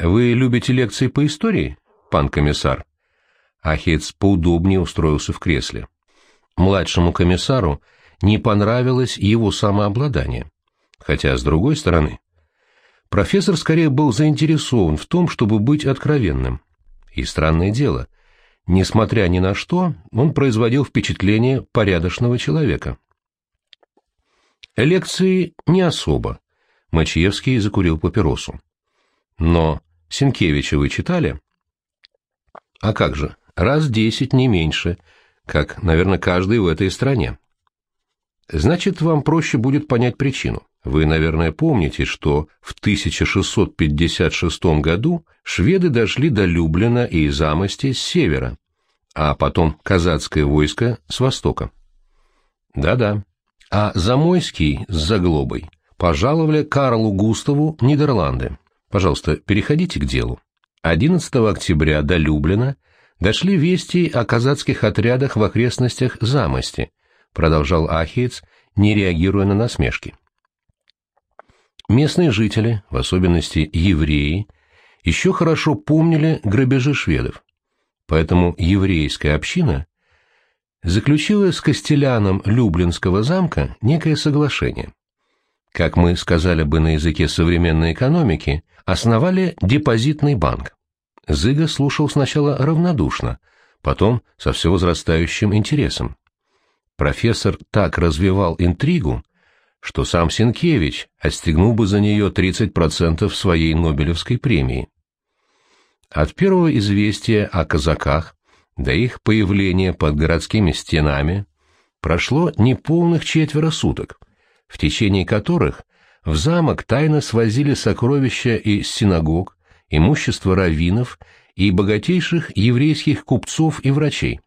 Вы любите лекции по истории, пан комиссар? Ахец поудобнее устроился в кресле. Младшему комиссару не понравилось его самообладание. Хотя, с другой стороны, профессор скорее был заинтересован в том, чтобы быть откровенным. И странное дело, несмотря ни на что, он производил впечатление порядочного человека. Лекции не особо. Мачиевский закурил папиросу. Но Сенкевича вы читали? А как же, раз десять, не меньше, как, наверное, каждый в этой стране. Значит, вам проще будет понять причину. Вы, наверное, помните, что в 1656 году шведы дошли до Люблина и Замости с севера, а потом казацкое войско с востока. Да-да. А Замойский с Заглобой пожаловали Карлу Густаву Нидерланды. Пожалуйста, переходите к делу. 11 октября до Люблина дошли вести о казацких отрядах в окрестностях Замости, продолжал Ахиец, не реагируя на насмешки. Местные жители, в особенности евреи, еще хорошо помнили грабежи шведов, поэтому еврейская община заключила с Костеляном Люблинского замка некое соглашение. Как мы сказали бы на языке современной экономики, основали депозитный банк. Зыга слушал сначала равнодушно, потом со все возрастающим интересом. Профессор так развивал интригу, что сам Сенкевич отстегнул бы за нее 30% своей Нобелевской премии. От первого известия о казаках до их появления под городскими стенами прошло неполных четверо суток, в течение которых в замок тайно свозили сокровища из синагог, имущество раввинов и богатейших еврейских купцов и врачей.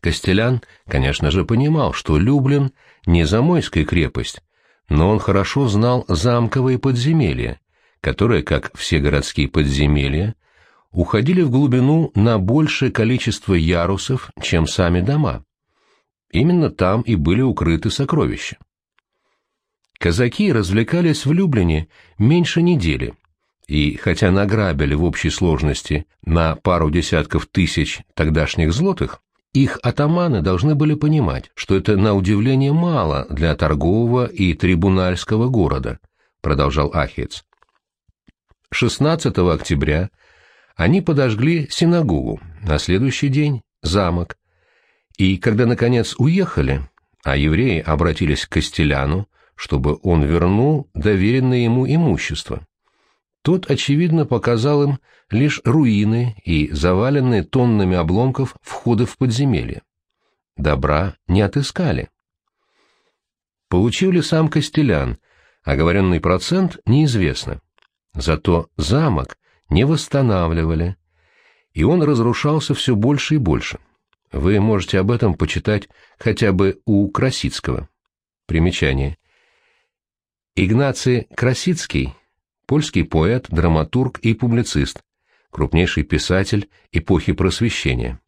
Костелян, конечно же, понимал, что Люблин не замойская крепость, но он хорошо знал замковые подземелья, которые, как все городские подземелья, уходили в глубину на большее количество ярусов, чем сами дома. Именно там и были укрыты сокровища. Казаки развлекались в Люблине меньше недели, и хотя награбили в общей сложности на пару десятков тысяч тогдашних злотых, их атаманы должны были понимать, что это на удивление мало для торгового и трибунальского города, продолжал Ахец. 16 октября они подожгли синагогу, на следующий день — замок. И когда, наконец, уехали, а евреи обратились к Костеляну, чтобы он вернул доверенное ему имущество. Тот, очевидно, показал им лишь руины и заваленные тоннами обломков входы в подземелье. Добра не отыскали. Получил ли сам Костелян, оговоренный процент неизвестно. Зато замок не восстанавливали, и он разрушался все больше и больше. Вы можете об этом почитать хотя бы у Красицкого. Примечание. Игнаций Красицкий, польский поэт, драматург и публицист, крупнейший писатель эпохи Просвещения.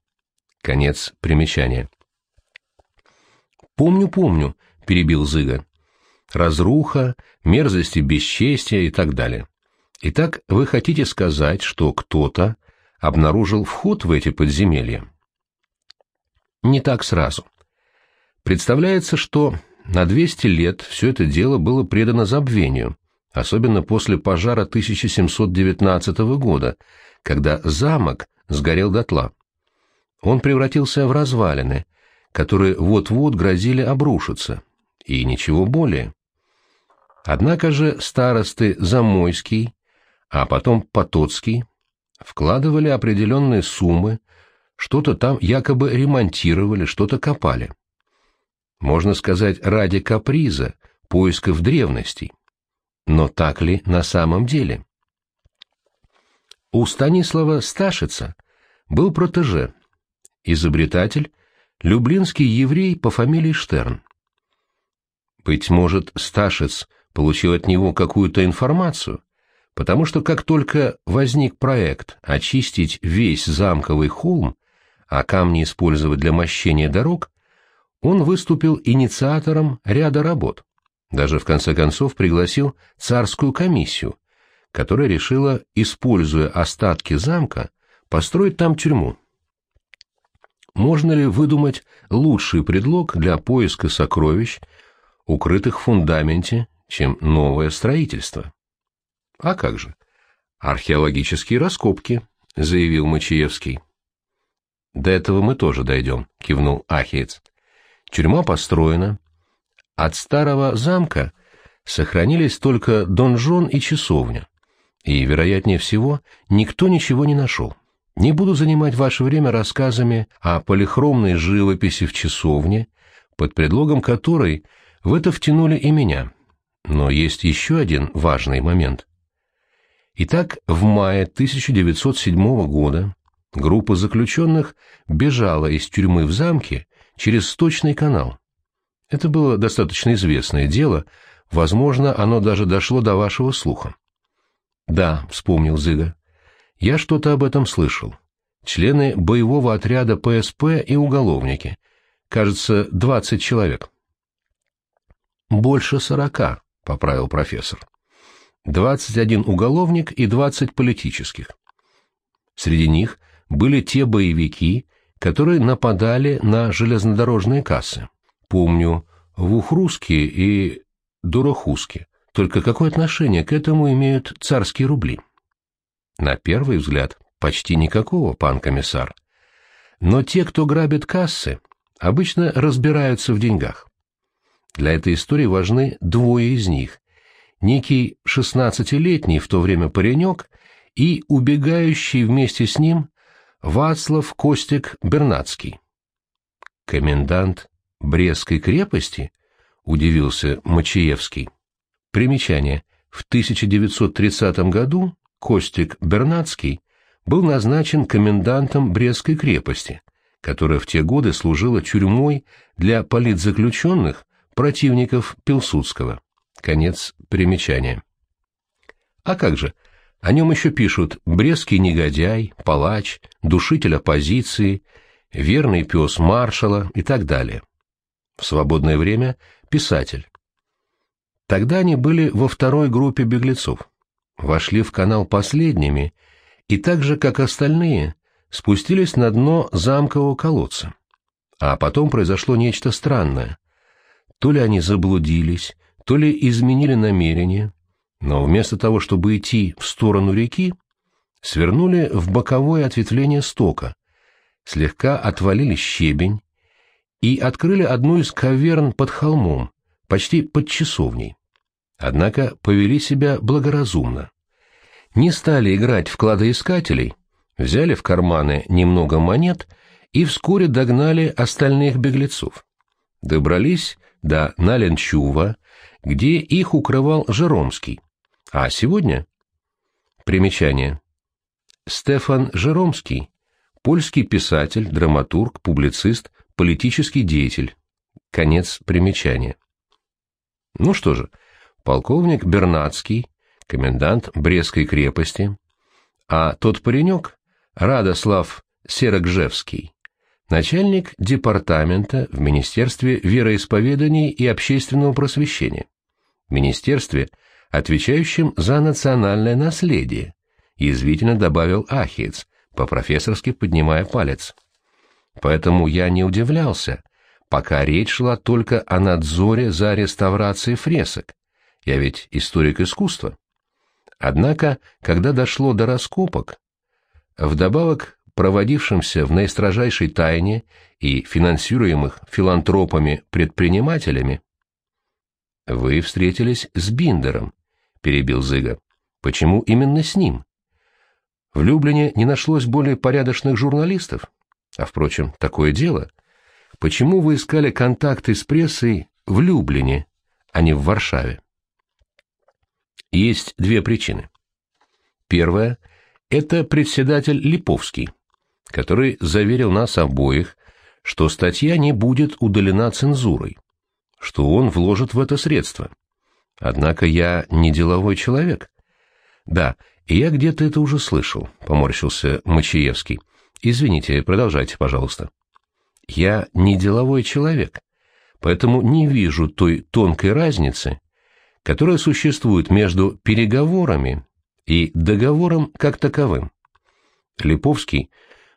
Конец примечания. «Помню, помню», — перебил Зыга. «Разруха, мерзости бесчестия и так далее. Итак, вы хотите сказать, что кто-то обнаружил вход в эти подземелья?» «Не так сразу. Представляется, что на 200 лет все это дело было предано забвению, особенно после пожара 1719 года, когда замок сгорел дотла. Он превратился в развалины, которые вот-вот грозили обрушиться, и ничего более. Однако же старосты Замойский, а потом Потоцкий вкладывали определенные суммы, что-то там якобы ремонтировали, что-то копали можно сказать, ради каприза, поисков древностей. Но так ли на самом деле? У Станислава Сташица был протеже, изобретатель, люблинский еврей по фамилии Штерн. Быть может, Сташиц получил от него какую-то информацию, потому что как только возник проект очистить весь замковый холм, а камни использовать для мощения дорог, он выступил инициатором ряда работ. Даже в конце концов пригласил царскую комиссию, которая решила, используя остатки замка, построить там тюрьму. Можно ли выдумать лучший предлог для поиска сокровищ, укрытых в фундаменте, чем новое строительство? А как же? Археологические раскопки, заявил Мачиевский. До этого мы тоже дойдем, кивнул Ахиец. Тюрьма построена. От старого замка сохранились только донжон и часовня. И, вероятнее всего, никто ничего не нашел. Не буду занимать ваше время рассказами о полихромной живописи в часовне, под предлогом которой в это втянули и меня. Но есть еще один важный момент. Итак, в мае 1907 года группа заключенных бежала из тюрьмы в замке через Сточный канал. Это было достаточно известное дело, возможно, оно даже дошло до вашего слуха. «Да», — вспомнил Зыга, — «я что-то об этом слышал. Члены боевого отряда ПСП и уголовники. Кажется, двадцать человек». «Больше сорока», — поправил профессор. «Двадцать один уголовник и двадцать политических. Среди них были те боевики, которые нападали на железнодорожные кассы. Помню, Вухрусские и Дурохусские. Только какое отношение к этому имеют царские рубли? На первый взгляд, почти никакого, пан комиссар. Но те, кто грабит кассы, обычно разбираются в деньгах. Для этой истории важны двое из них. Некий шестнадцатилетний в то время паренек и убегающий вместе с ним Вацлав Костик Бернацкий. «Комендант Брестской крепости?» — удивился Мачиевский. Примечание. В 1930 году Костик Бернацкий был назначен комендантом Брестской крепости, которая в те годы служила тюрьмой для политзаключенных противников Пилсудского. Конец примечания. А как же, о нем еще пишут «брестский негодяй», «палач», «душитель оппозиции», «верный пес маршала» и так далее. В свободное время – писатель. Тогда они были во второй группе беглецов, вошли в канал последними и так же, как остальные, спустились на дно замкового колодца. А потом произошло нечто странное. То ли они заблудились, то ли изменили намерение, но вместо того, чтобы идти в сторону реки, свернули в боковое ответвление стока, слегка отвалили щебень и открыли одну из каверн под холмом, почти под часовней. Однако повели себя благоразумно. Не стали играть в кладоискателей, взяли в карманы немного монет и вскоре догнали остальных беглецов. Добрались до Наленчува, где их укрывал Жеромский. А сегодня... Примечание. Стефан Жеромский, польский писатель, драматург, публицист, политический деятель. Конец примечания. Ну что же, полковник Бернацкий, комендант Брестской крепости, а тот паренек, Радослав Серогжевский, начальник департамента в Министерстве вероисповеданий и общественного просвещения, министерстве, отвечающем за национальное наследие, язвительно добавил Ахиец, по-профессорски поднимая палец. Поэтому я не удивлялся, пока речь шла только о надзоре за реставрацией фресок. Я ведь историк искусства. Однако, когда дошло до раскопок, вдобавок проводившимся в наистрожайшей тайне и финансируемых филантропами-предпринимателями, «Вы встретились с Биндером», — перебил Зыга. «Почему именно с ним?» В Люблине не нашлось более порядочных журналистов. А, впрочем, такое дело — Почему вы искали контакты с прессой в Люблине, а не в Варшаве? Есть две причины. Первая – это председатель Липовский, который заверил нас обоих, что статья не будет удалена цензурой, что он вложит в это средства. Однако я не деловой человек. Да, я где-то это уже слышал, поморщился Мачиевский. Извините, продолжайте, пожалуйста. Я не деловой человек, поэтому не вижу той тонкой разницы, которая существует между переговорами и договором как таковым. Липовский,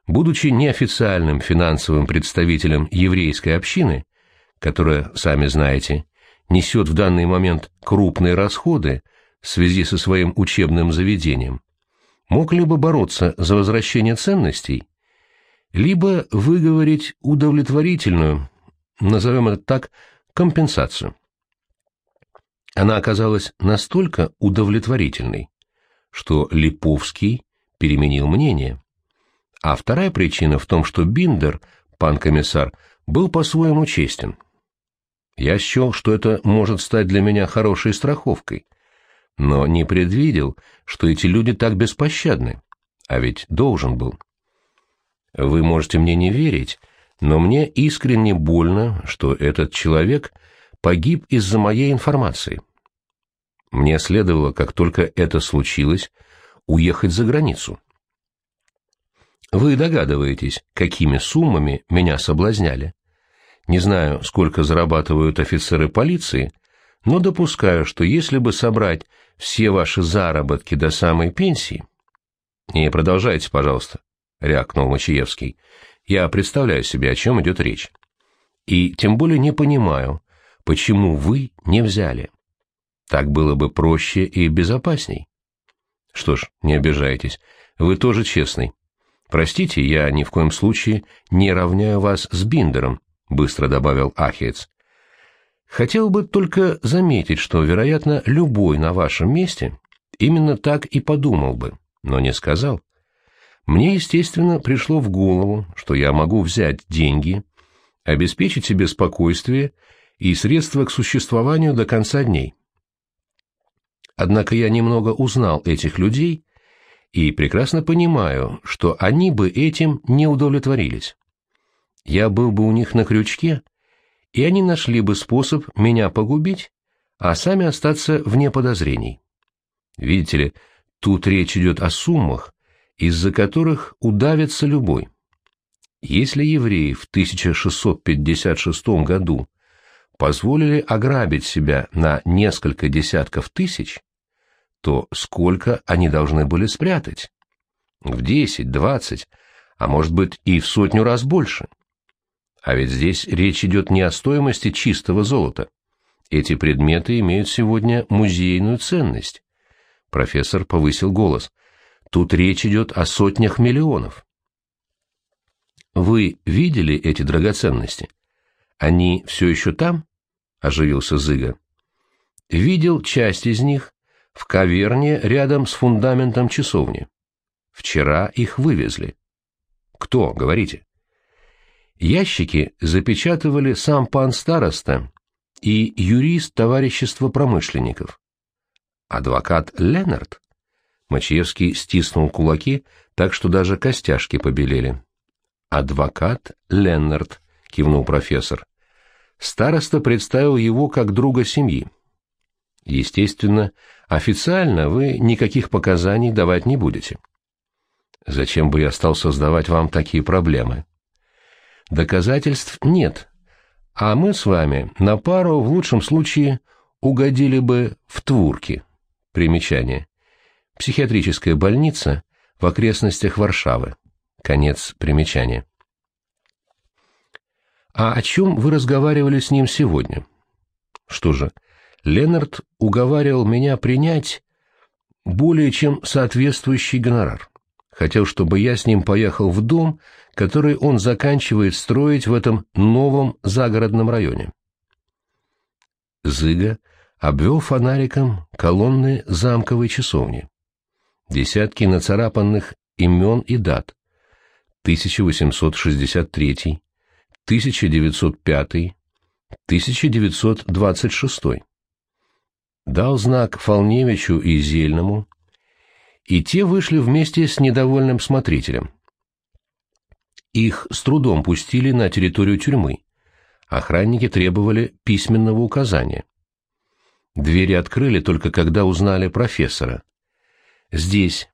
будучи неофициальным финансовым представителем еврейской общины, которая, сами знаете, несет в данный момент крупные расходы в связи со своим учебным заведением, мог либо бороться за возвращение ценностей, либо выговорить удовлетворительную, назовем это так, компенсацию. Она оказалась настолько удовлетворительной, что Липовский переменил мнение. А вторая причина в том, что Биндер, пан комиссар, был по-своему честен. Я счел, что это может стать для меня хорошей страховкой, но не предвидел, что эти люди так беспощадны, а ведь должен был. Вы можете мне не верить, но мне искренне больно, что этот человек погиб из-за моей информации. Мне следовало, как только это случилось, уехать за границу. Вы догадываетесь, какими суммами меня соблазняли. Не знаю, сколько зарабатывают офицеры полиции, но допускаю, что если бы собрать все ваши заработки до самой пенсии... — Не продолжайте, пожалуйста, — рякнул Мачиевский. — Я представляю себе, о чем идет речь. И тем более не понимаю, почему вы не взяли. Так было бы проще и безопасней. Что ж, не обижайтесь, вы тоже честный. Простите, я ни в коем случае не равняю вас с Биндером, быстро добавил Ахиец. Хотел бы только заметить, что, вероятно, любой на вашем месте именно так и подумал бы, но не сказал. Мне, естественно, пришло в голову, что я могу взять деньги, обеспечить себе спокойствие и средства к существованию до конца дней. Однако я немного узнал этих людей и прекрасно понимаю, что они бы этим не удовлетворились. Я был бы у них на крючке, и они нашли бы способ меня погубить, а сами остаться вне подозрений. Видите ли, тут речь идет о суммах, из-за которых удавится любой. Если евреи в 1656 году позволили ограбить себя на несколько десятков тысяч, то сколько они должны были спрятать? В десять, двадцать, а может быть и в сотню раз больше. А ведь здесь речь идет не о стоимости чистого золота. Эти предметы имеют сегодня музейную ценность. Профессор повысил голос. Тут речь идет о сотнях миллионов. Вы видели эти драгоценности? Они все еще там? Оживился Зыга. Видел часть из них в каверне рядом с фундаментом часовни. Вчера их вывезли. Кто, говорите? Ящики запечатывали сам пан староста и юрист товарищества промышленников. Адвокат Ленард? Мачевский стиснул кулаки, так что даже костяшки побелели. «Адвокат Леннард», — кивнул профессор. Староста представил его как друга семьи. Естественно, официально вы никаких показаний давать не будете. Зачем бы я стал создавать вам такие проблемы? Доказательств нет, а мы с вами на пару в лучшем случае угодили бы в Твурки. Примечание. Психиатрическая больница в окрестностях Варшавы. Конец примечания. А о чем вы разговаривали с ним сегодня? Что же, Ленард уговаривал меня принять более чем соответствующий гонорар. Хотел, чтобы я с ним поехал в дом, который он заканчивает строить в этом новом загородном районе. Зыга обвел фонариком колонны замковой часовни. Десятки нацарапанных имен и дат. 1863, 1905, 1926 дал знак Фолневичу и Зельному, и те вышли вместе с недовольным смотрителем. Их с трудом пустили на территорию тюрьмы. Охранники требовали письменного указания. Двери открыли только когда узнали профессора. Здесь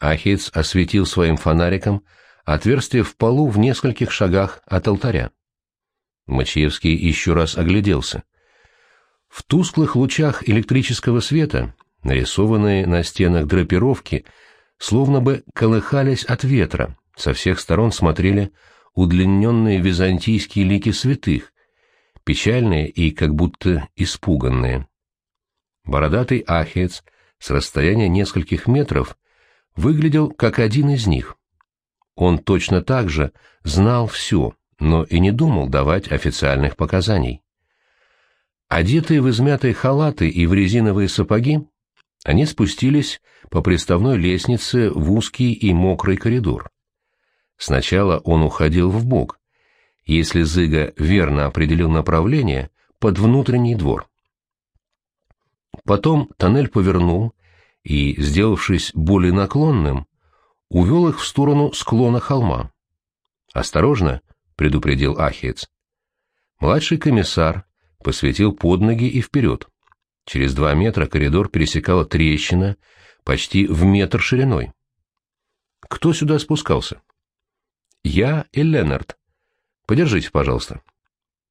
Ахиц осветил своим фонариком отверстие в полу в нескольких шагах от алтаря. Мачиевский еще раз огляделся. В тусклых лучах электрического света Нарисованные на стенах драпировки словно бы колыхались от ветра, со всех сторон смотрели удлиненные византийские лики святых, печальные и как будто испуганные. Бородатый ахиец с расстояния нескольких метров выглядел как один из них. Он точно так же знал все, но и не думал давать официальных показаний. Одетые в измятые халаты и в резиновые сапоги, они спустились по приставной лестнице в узкий и мокрый коридор. Сначала он уходил в бок, если Зыга верно определил направление, под внутренний двор. Потом тоннель повернул и, сделавшись более наклонным, увел их в сторону склона холма. «Осторожно!» — предупредил Ахиец. Младший комиссар посветил под ноги и вперед. Через два метра коридор пересекала трещина почти в метр шириной. Кто сюда спускался? Я и Ленард. Подержите, пожалуйста.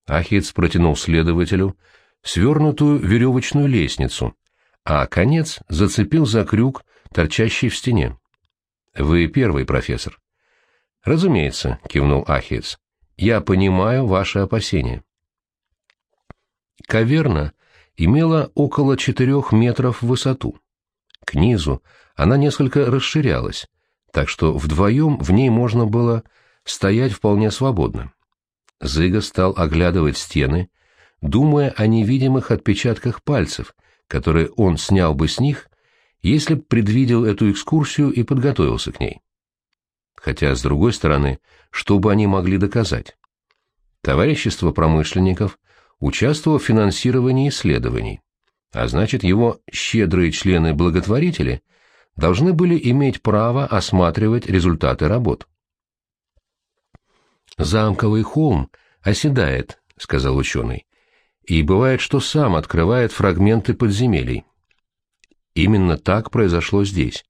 Ахиц протянул следователю свернутую веревочную лестницу, а конец зацепил за крюк, торчащий в стене. Вы первый, профессор. Разумеется, кивнул Ахиц. Я понимаю ваши опасения. Каверна имела около четырех метров в высоту. К низу она несколько расширялась, так что вдвоем в ней можно было стоять вполне свободно. Зыга стал оглядывать стены, думая о невидимых отпечатках пальцев, которые он снял бы с них, если б предвидел эту экскурсию и подготовился к ней. Хотя, с другой стороны, что бы они могли доказать? Товарищество промышленников участвовало в финансировании исследований, а значит, его щедрые члены-благотворители должны были иметь право осматривать результаты работ. «Замковый холм оседает», — сказал ученый, — «и бывает, что сам открывает фрагменты подземелий. Именно так произошло здесь.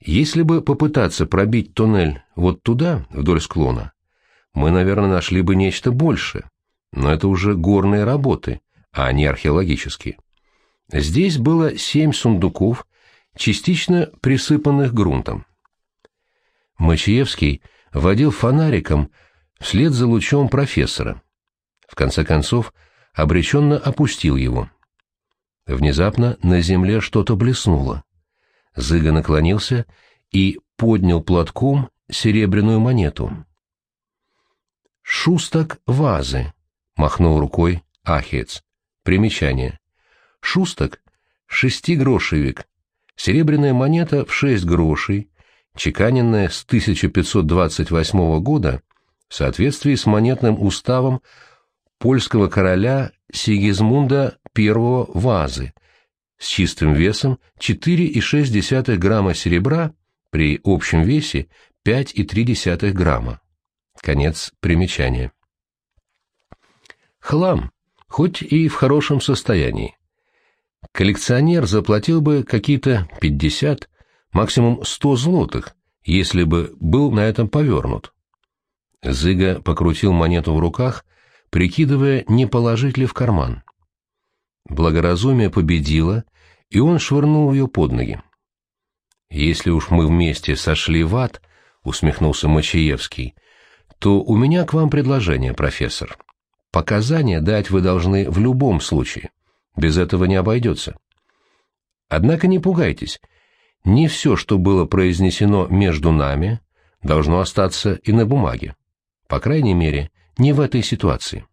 Если бы попытаться пробить туннель вот туда, вдоль склона, мы, наверное, нашли бы нечто большее, но это уже горные работы, а не археологические. Здесь было семь сундуков, частично присыпанных грунтом. Мачиевский водил фонариком вслед за лучом профессора. В конце концов, обреченно опустил его. Внезапно на земле что-то блеснуло. Зыга наклонился и поднял платком серебряную монету. «Шусток вазы», — махнул рукой Ахец. Примечание. «Шусток — шестигрошевик, серебряная монета в шесть грошей, чеканенная с 1528 года в соответствии с монетным уставом польского короля Сигизмунда I Вазы с чистым весом 4,6 грамма серебра при общем весе 5,3 грамма. Конец примечания. Хлам, хоть и в хорошем состоянии. Коллекционер заплатил бы какие-то 50, максимум 100 злотых, если бы был на этом повернут. Зыга покрутил монету в руках, прикидывая, не положить ли в карман. Благоразумие победило, и он швырнул ее под ноги. «Если уж мы вместе сошли в ад», — усмехнулся Мачиевский, — «то у меня к вам предложение, профессор. Показания дать вы должны в любом случае. Без этого не обойдется. Однако не пугайтесь. Не все, что было произнесено между нами, должно остаться и на бумаге. По крайней мере, не в этой ситуации.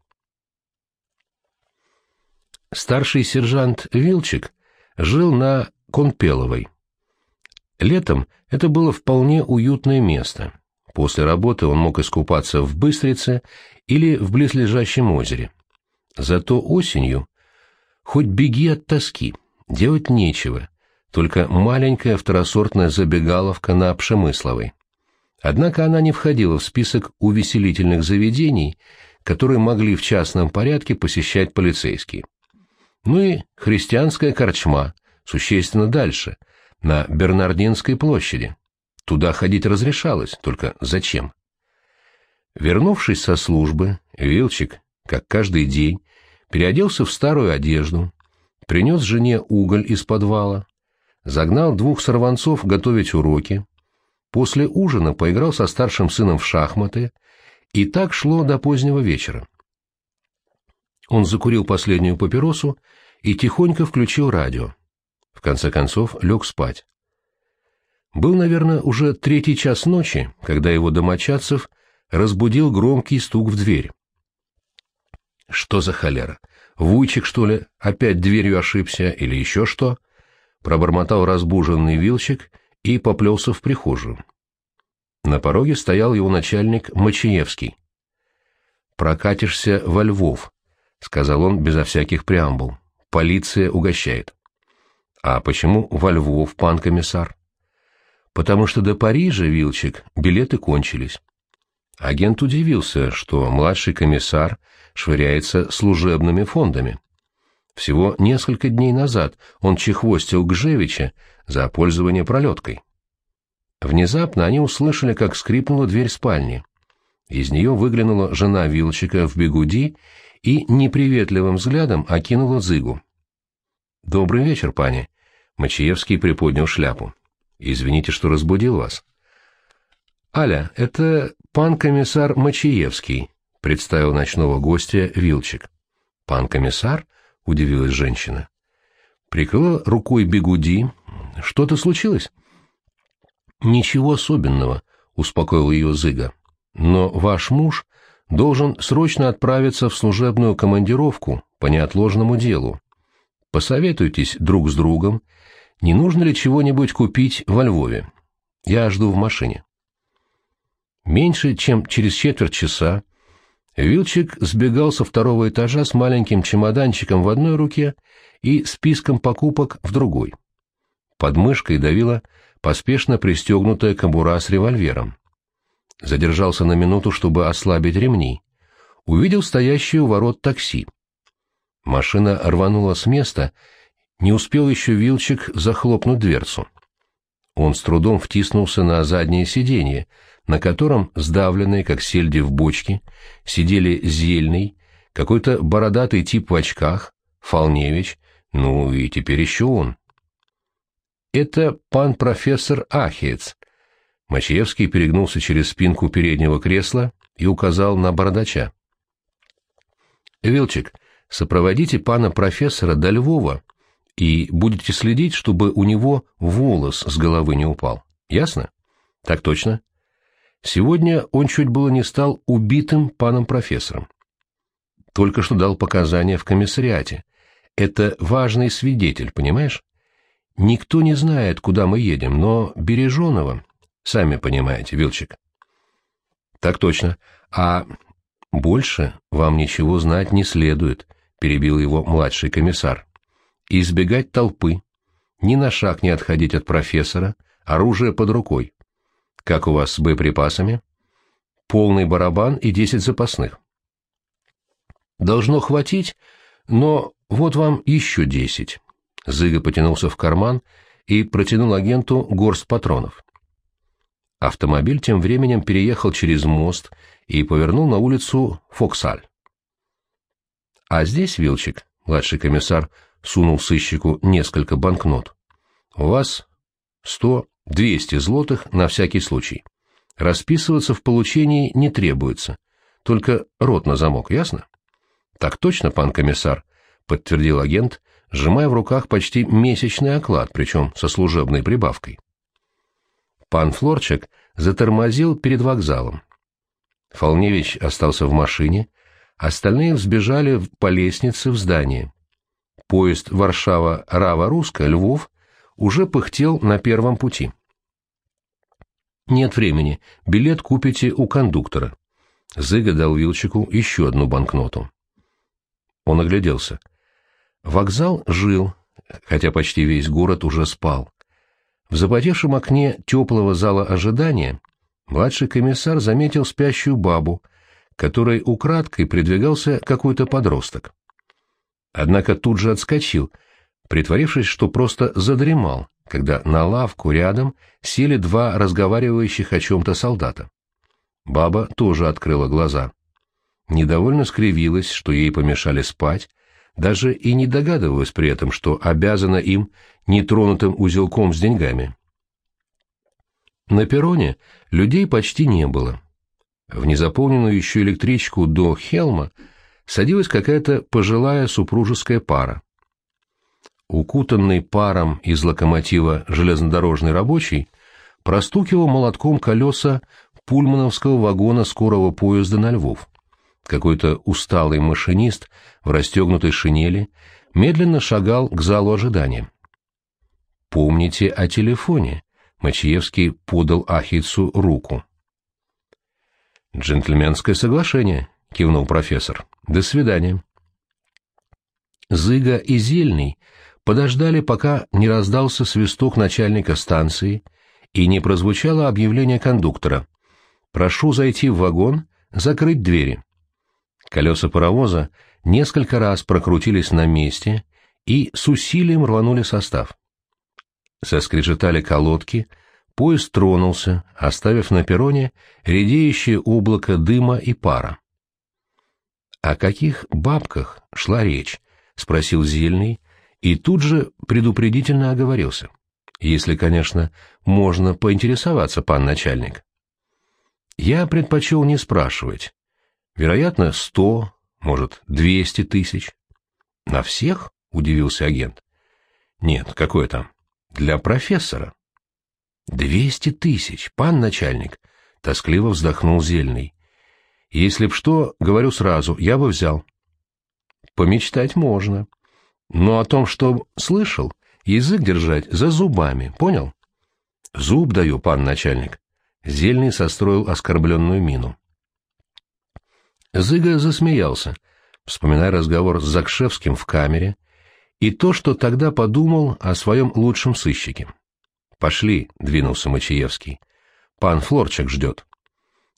Старший сержант Вилчик жил на Конпеловой. Летом это было вполне уютное место. После работы он мог искупаться в Быстрице или в близлежащем озере. Зато осенью, хоть беги от тоски, делать нечего, только маленькая второсортная забегаловка на Пшемысловой. Однако она не входила в список увеселительных заведений, которые могли в частном порядке посещать полицейские. Ну и христианская корчма, существенно дальше, на Бернардинской площади. Туда ходить разрешалось, только зачем? Вернувшись со службы, Вилчик, как каждый день, переоделся в старую одежду, принес жене уголь из подвала, загнал двух сорванцов готовить уроки, после ужина поиграл со старшим сыном в шахматы, и так шло до позднего вечера. Он закурил последнюю папиросу и тихонько включил радио. В конце концов лег спать. Был, наверное, уже третий час ночи, когда его домочадцев разбудил громкий стук в дверь. Что за холера? Вуйчик, что ли, опять дверью ошибся или еще что? Пробормотал разбуженный вилчик и поплелся в прихожую. На пороге стоял его начальник Мачиевский. «Прокатишься во Львов», — сказал он безо всяких преамбул. «Полиция угощает». «А почему во Львов, пан комиссар?» «Потому что до Парижа, Вилчик, билеты кончились». Агент удивился, что младший комиссар швыряется служебными фондами. Всего несколько дней назад он чехвостил Гжевича за пользование пролеткой. Внезапно они услышали, как скрипнула дверь спальни. Из нее выглянула жена Вилчика в бегуди и неприветливым взглядом окинула Зыгу. «Добрый вечер, пани!» Мачиевский приподнял шляпу. «Извините, что разбудил вас». «Аля, это пан комиссар Мачиевский», — представил ночного гостя Вилчик. «Пан комиссар?» — удивилась женщина. Прикрыла рукой бегуди. «Что-то случилось?» «Ничего особенного», — успокоил ее Зыга. «Но ваш муж должен срочно отправиться в служебную командировку по неотложному делу. Посоветуйтесь друг с другом, не нужно ли чего-нибудь купить во Львове. Я жду в машине». Меньше чем через четверть часа Вилчик сбегал со второго этажа с маленьким чемоданчиком в одной руке и списком покупок в другой. Под мышкой давила поспешно пристегнутая кобура с револьвером. Задержался на минуту, чтобы ослабить ремни. Увидел стоящее у ворот такси. Машина рванула с места, не успел еще Вилчик захлопнуть дверцу. Он с трудом втиснулся на заднее сиденье, на котором, сдавленные, как сельди в бочке, сидели Зельный, какой-то бородатый тип в очках, Фолневич, ну и теперь еще он. «Это пан профессор Ахиец». Мачевский перегнулся через спинку переднего кресла и указал на бородача. «Вилчик, сопроводите пана профессора до Львова и будете следить, чтобы у него волос с головы не упал. Ясно?» «Так точно». Сегодня он чуть было не стал убитым паном профессором. Только что дал показания в комиссариате. Это важный свидетель, понимаешь? Никто не знает, куда мы едем, но Береженого, сами понимаете, Вилчик. Так точно. А больше вам ничего знать не следует, перебил его младший комиссар. Избегать толпы, ни на шаг не отходить от профессора, оружие под рукой. Как у вас с боеприпасами? Полный барабан и десять запасных. Должно хватить, но вот вам еще десять. Зыга потянулся в карман и протянул агенту горсть патронов. Автомобиль тем временем переехал через мост и повернул на улицу Фоксаль. А здесь, Вилчик, младший комиссар сунул сыщику несколько банкнот. У вас сто Двести злотых на всякий случай. Расписываться в получении не требуется. Только рот на замок, ясно? Так точно, пан комиссар, подтвердил агент, сжимая в руках почти месячный оклад, причем со служебной прибавкой. Пан Флорчик затормозил перед вокзалом. Фолневич остался в машине, остальные взбежали по лестнице в здание. Поезд Варшава-Рава-Руска, Львов, уже пыхтел на первом пути. «Нет времени. Билет купите у кондуктора». Зыга дал Вилчику еще одну банкноту. Он огляделся. Вокзал жил, хотя почти весь город уже спал. В запотевшем окне теплого зала ожидания младший комиссар заметил спящую бабу, которой украдкой придвигался какой-то подросток. Однако тут же отскочил — притворившись, что просто задремал, когда на лавку рядом сели два разговаривающих о чем-то солдата. Баба тоже открыла глаза. Недовольно скривилась, что ей помешали спать, даже и не догадывалась при этом, что обязана им нетронутым узелком с деньгами. На перроне людей почти не было. В незаполненную еще электричку до Хелма садилась какая-то пожилая супружеская пара. Укутанный паром из локомотива железнодорожный рабочий простукивал молотком колеса пульмановского вагона скорого поезда на Львов. Какой-то усталый машинист в расстегнутой шинели медленно шагал к залу ожидания. «Помните о телефоне», — Мачиевский подал Ахицу руку. «Джентльменское соглашение», — кивнул профессор. «До свидания». Зыга и Зельный подождали, пока не раздался свисток начальника станции и не прозвучало объявление кондуктора. «Прошу зайти в вагон, закрыть двери». Колеса паровоза несколько раз прокрутились на месте и с усилием рванули состав. Соскрежетали колодки, поезд тронулся, оставив на перроне редеющее облако дыма и пара. «О каких бабках шла речь?» — спросил Зельный, и тут же предупредительно оговорился. «Если, конечно, можно поинтересоваться, пан начальник». Я предпочел не спрашивать, Вероятно, сто, может, двести тысяч. На всех? — удивился агент. Нет, какое там? Для профессора. Двести тысяч, пан начальник, — тоскливо вздохнул Зельный. Если б что, говорю сразу, я бы взял. Помечтать можно. Но о том, что слышал, язык держать за зубами, понял? Зуб даю, пан начальник. Зельный состроил оскорбленную мину. Зыга засмеялся, вспоминая разговор с Закшевским в камере и то, что тогда подумал о своем лучшем сыщике. «Пошли», — двинулся Мачиевский. «Пан Флорчик ждет».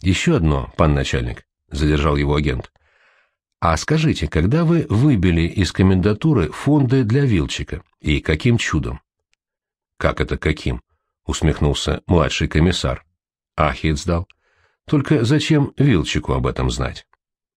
«Еще одно, пан начальник», — задержал его агент. «А скажите, когда вы выбили из комендатуры фонды для Вилчика, и каким чудом?» «Как это каким?» — усмехнулся младший комиссар. «Ахит сдал. Только зачем Вилчику об этом знать?»